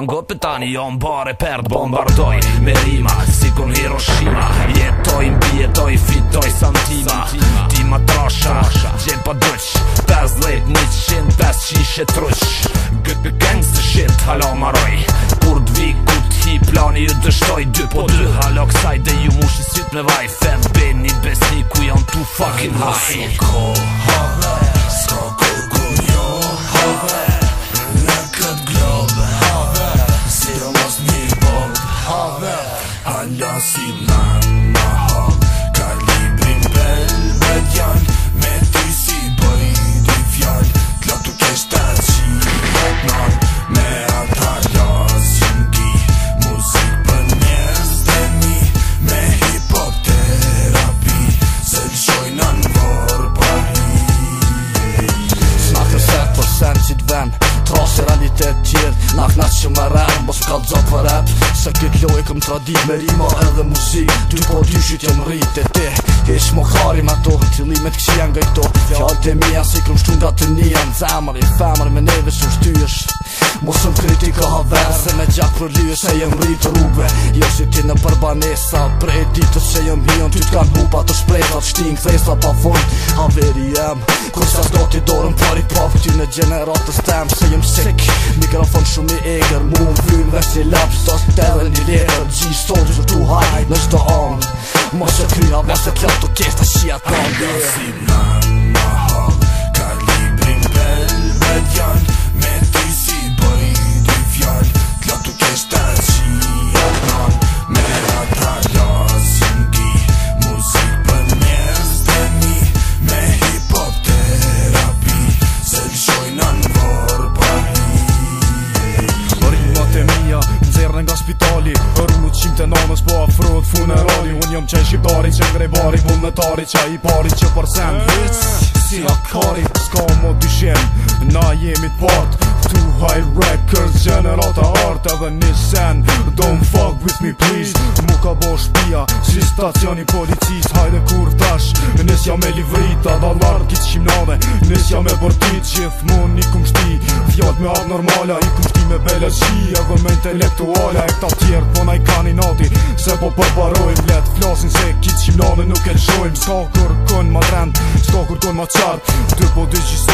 mango petani jo mbare perd bombardoj me rima si Hiroshima jetoj mbjetoj, jetoj fitoj santima ti ma trosha pa dyq pes lejt një qin pes qishe truq gëtë për gangst të shit halo roj kur t'vi ku t'hi plani ju dështoj dy po dy halo kësaj dhe ju mushi, syt me vaj fem beni besni ku janë t'u fucking high ha ha sim Se këtë loj këm tradit me rima edhe muzik Ty po dyshit jem rrit e te Kesh më kharim ato Tëllimet kësi janë nga i to Fjallët e mija si këm shtu nga të njën Zemër i femër me neve së shtyësh Mosëm kritika haver Se me gjak për lyë se jem rrit rrugve, Jo si ti në përbanesa Prej ditës që jem hion Ty t'kan hupa të shprejta Shtin këthesa pa fund Haveri jem Kërsa s'do ti dorën pari pop gjeneratës tem se jem sick Mikrofon shumë i eger Mu më vlyn vesh një lap Sto së të edhe një leker G soldiers are too high Në shto on Ma që të e klap të kjes të shia të si man ma ha Kalibrin pel vet janë erën nga spitali Hërru në qimë po afrët funerari Unë jëmë qaj shqiptari që ngrej bari Vullnetari që i pari që përsen Vic si akari Ska më dyshem Na jemi të Tu haj records, generata art edhe nissan Don't fuck with me please Mu ka bo shpia, si stacioni policis Hajde kur tash, nes me e livrita Dhe larë gjithë shimnave, me jam e bërtit Qif mu një kum shti, me abnormala normala I kum me bele qi, edhe me intelektuala E këta tjerë, po na i kaninati, Se po përbaroj, Let flasin se kitë shimnave Nuk e lëshojmë, s'ka kur kënë ma trend S'ka kur kënë ma qartë, dy po dy